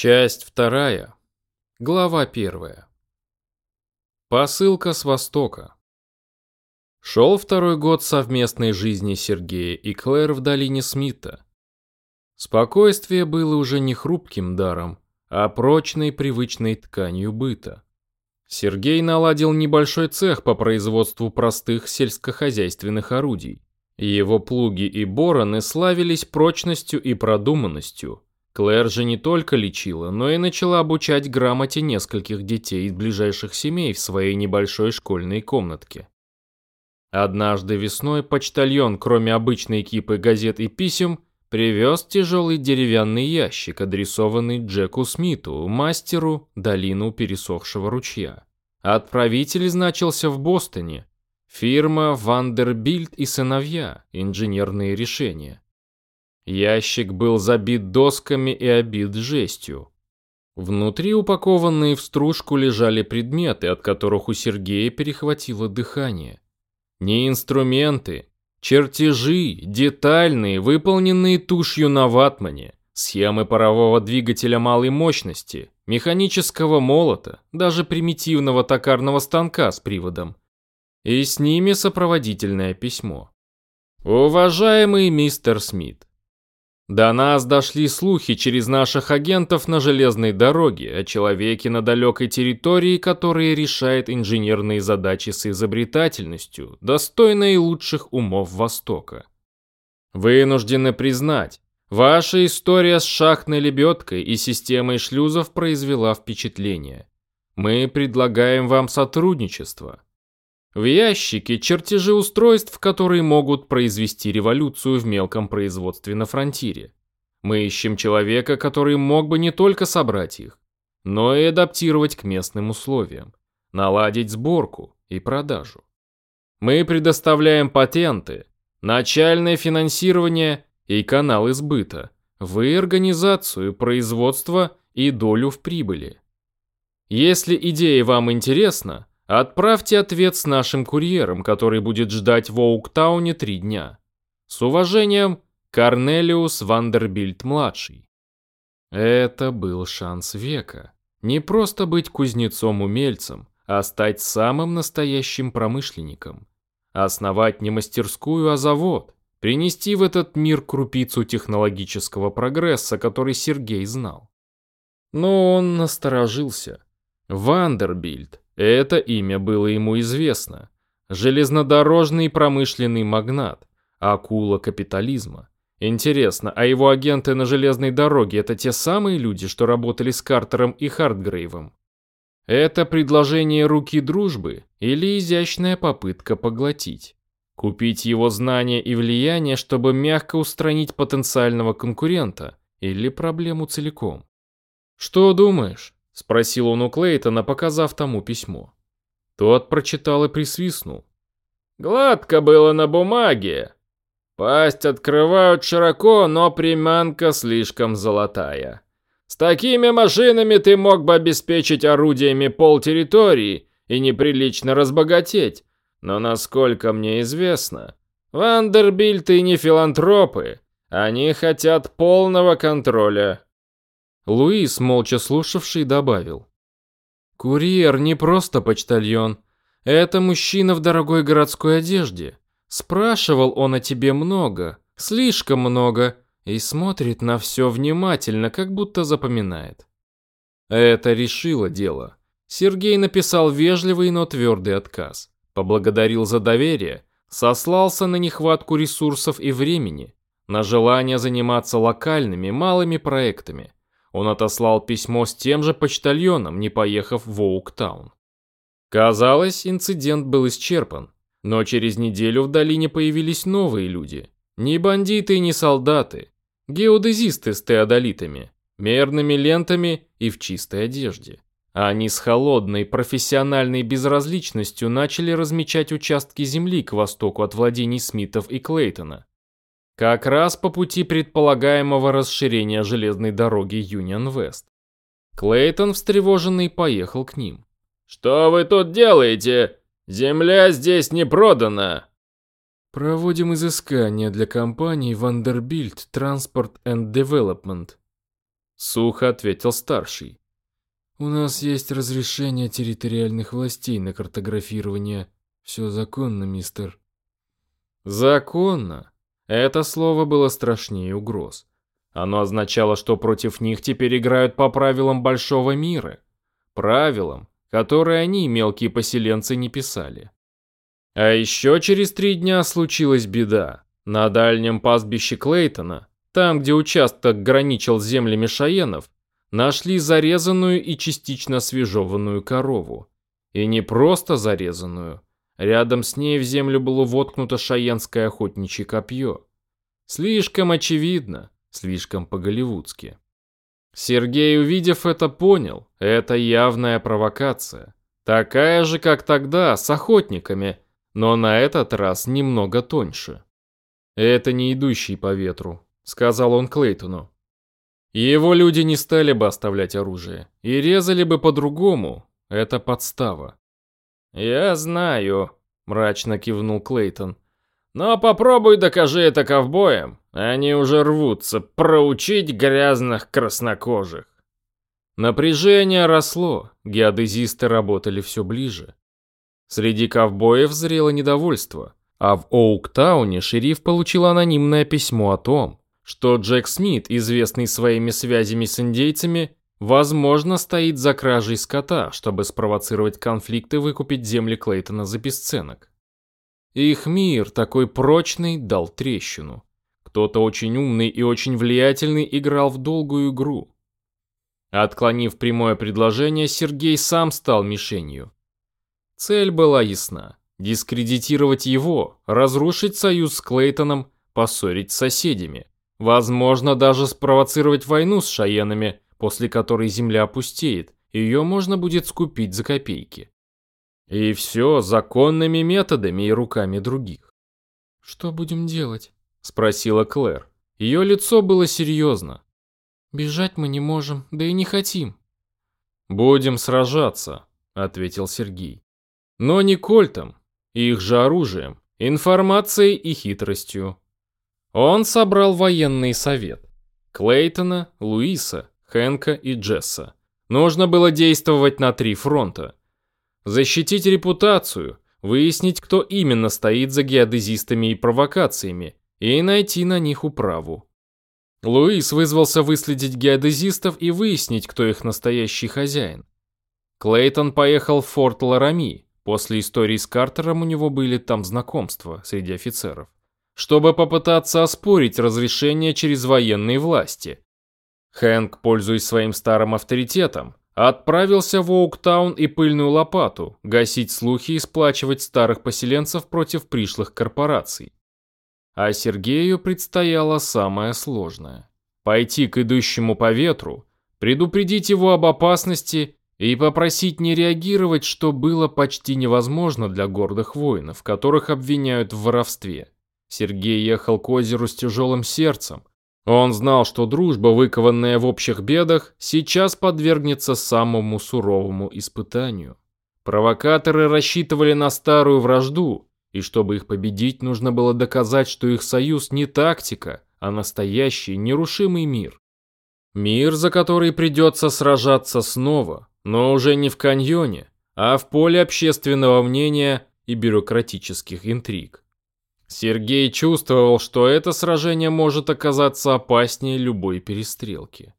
Часть вторая. Глава первая. Посылка с Востока. Шел второй год совместной жизни Сергея и Клэр в долине Смита. Спокойствие было уже не хрупким даром, а прочной привычной тканью быта. Сергей наладил небольшой цех по производству простых сельскохозяйственных орудий. Его плуги и бороны славились прочностью и продуманностью – Клэр же не только лечила, но и начала обучать грамоте нескольких детей из ближайших семей в своей небольшой школьной комнатке. Однажды весной почтальон, кроме обычной кипы газет и писем, привез тяжелый деревянный ящик, адресованный Джеку Смиту, мастеру долину пересохшего ручья. Отправитель значился в Бостоне. Фирма Вандербильд и сыновья, инженерные решения. Ящик был забит досками и обит жестью. Внутри упакованные в стружку лежали предметы, от которых у Сергея перехватило дыхание. Не инструменты, чертежи, детальные, выполненные тушью на ватмане, схемы парового двигателя малой мощности, механического молота, даже примитивного токарного станка с приводом. И с ними сопроводительное письмо. «Уважаемый мистер Смит, до нас дошли слухи через наших агентов на железной дороге о человеке на далекой территории, который решает инженерные задачи с изобретательностью, достойной лучших умов Востока. Вынуждены признать, ваша история с шахтной лебедкой и системой шлюзов произвела впечатление. Мы предлагаем вам сотрудничество. В ящике чертежи устройств, которые могут произвести революцию в мелком производстве на фронтире. Мы ищем человека, который мог бы не только собрать их, но и адаптировать к местным условиям, наладить сборку и продажу. Мы предоставляем патенты, начальное финансирование и канал избыта, вы организацию, производства и долю в прибыли. Если идея вам интересна, Отправьте ответ с нашим курьером, который будет ждать в Оуктауне три дня. С уважением, Корнелиус Вандербильд-младший. Это был шанс века. Не просто быть кузнецом-умельцем, а стать самым настоящим промышленником. Основать не мастерскую, а завод. Принести в этот мир крупицу технологического прогресса, который Сергей знал. Но он насторожился. Вандербильд это имя было ему известно. Железнодорожный промышленный магнат, акула капитализма. Интересно, а его агенты на железной дороге это те самые люди, что работали с Картером и Хартгрейвом? Это предложение руки дружбы или изящная попытка поглотить? Купить его знания и влияние, чтобы мягко устранить потенциального конкурента или проблему целиком? Что думаешь? Спросил он у Клейтона, показав тому письмо. Тот прочитал и присвистнул. «Гладко было на бумаге. Пасть открывают широко, но приманка слишком золотая. С такими машинами ты мог бы обеспечить орудиями пол территории и неприлично разбогатеть. Но насколько мне известно, Вандербильты не филантропы. Они хотят полного контроля Луис, молча слушавший, добавил. «Курьер не просто почтальон. Это мужчина в дорогой городской одежде. Спрашивал он о тебе много, слишком много, и смотрит на все внимательно, как будто запоминает». Это решило дело. Сергей написал вежливый, но твердый отказ. Поблагодарил за доверие, сослался на нехватку ресурсов и времени, на желание заниматься локальными малыми проектами – он отослал письмо с тем же почтальоном, не поехав в Оуктаун. Казалось, инцидент был исчерпан, но через неделю в долине появились новые люди. Не бандиты не солдаты, геодезисты с теодолитами, мерными лентами и в чистой одежде. Они с холодной профессиональной безразличностью начали размечать участки земли к востоку от владений Смитов и Клейтона. Как раз по пути предполагаемого расширения железной дороги Юнион-Вест. Клейтон, встревоженный, поехал к ним. «Что вы тут делаете? Земля здесь не продана!» «Проводим изыскания для компании Vanderbilt Transport and Development». Сухо ответил старший. У нас есть разрешение территориальных властей на картографирование. Все законно, мистер. Законно. Это слово было страшнее угроз. Оно означало, что против них теперь играют по правилам большого мира. Правилам, которые они, мелкие поселенцы, не писали. А еще через три дня случилась беда. На дальнем пастбище Клейтона, там, где участок граничил с землями Шаенов, нашли зарезанную и частично освежеванную корову. И не просто зарезанную. Рядом с ней в землю было воткнуто шаенское охотничье копье. Слишком очевидно, слишком по-голливудски. Сергей, увидев это, понял, это явная провокация. Такая же, как тогда, с охотниками, но на этот раз немного тоньше. «Это не идущий по ветру», — сказал он Клейтону. Его люди не стали бы оставлять оружие и резали бы по-другому. Это подстава. «Я знаю», — мрачно кивнул Клейтон. «Но попробуй докажи это ковбоям. Они уже рвутся проучить грязных краснокожих». Напряжение росло, геодезисты работали все ближе. Среди ковбоев зрело недовольство, а в Оуктауне шериф получил анонимное письмо о том, что Джек Смит, известный своими связями с индейцами, возможно, стоит за кражей скота, чтобы спровоцировать конфликт и выкупить земли Клейтона за бесценок. Их мир, такой прочный, дал трещину. Кто-то очень умный и очень влиятельный играл в долгую игру. Отклонив прямое предложение, Сергей сам стал мишенью. Цель была ясна. Дискредитировать его, разрушить союз с Клейтоном, поссорить с соседями. Возможно, даже спровоцировать войну с Шаенами, после которой земля опустеет, и ее можно будет скупить за копейки. И все законными методами и руками других. «Что будем делать?» Спросила Клэр. Ее лицо было серьезно. Бежать мы не можем, да и не хотим. Будем сражаться, ответил Сергей. Но не кольтом, их же оружием, информацией и хитростью. Он собрал военный совет. Клейтона, Луиса, Хэнка и Джесса. Нужно было действовать на три фронта. Защитить репутацию, выяснить, кто именно стоит за геодезистами и провокациями, и найти на них управу. Луис вызвался выследить геодезистов и выяснить, кто их настоящий хозяин. Клейтон поехал в форт Ларами, после истории с Картером у него были там знакомства среди офицеров, чтобы попытаться оспорить разрешение через военные власти. Хэнк, пользуясь своим старым авторитетом, отправился в Оуктаун и пыльную лопату, гасить слухи и сплачивать старых поселенцев против пришлых корпораций. А Сергею предстояло самое сложное. Пойти к идущему по ветру, предупредить его об опасности и попросить не реагировать, что было почти невозможно для гордых воинов, которых обвиняют в воровстве. Сергей ехал к озеру с тяжелым сердцем. Он знал, что дружба, выкованная в общих бедах, сейчас подвергнется самому суровому испытанию. Провокаторы рассчитывали на старую вражду, и чтобы их победить, нужно было доказать, что их союз не тактика, а настоящий нерушимый мир. Мир, за который придется сражаться снова, но уже не в каньоне, а в поле общественного мнения и бюрократических интриг. Сергей чувствовал, что это сражение может оказаться опаснее любой перестрелки.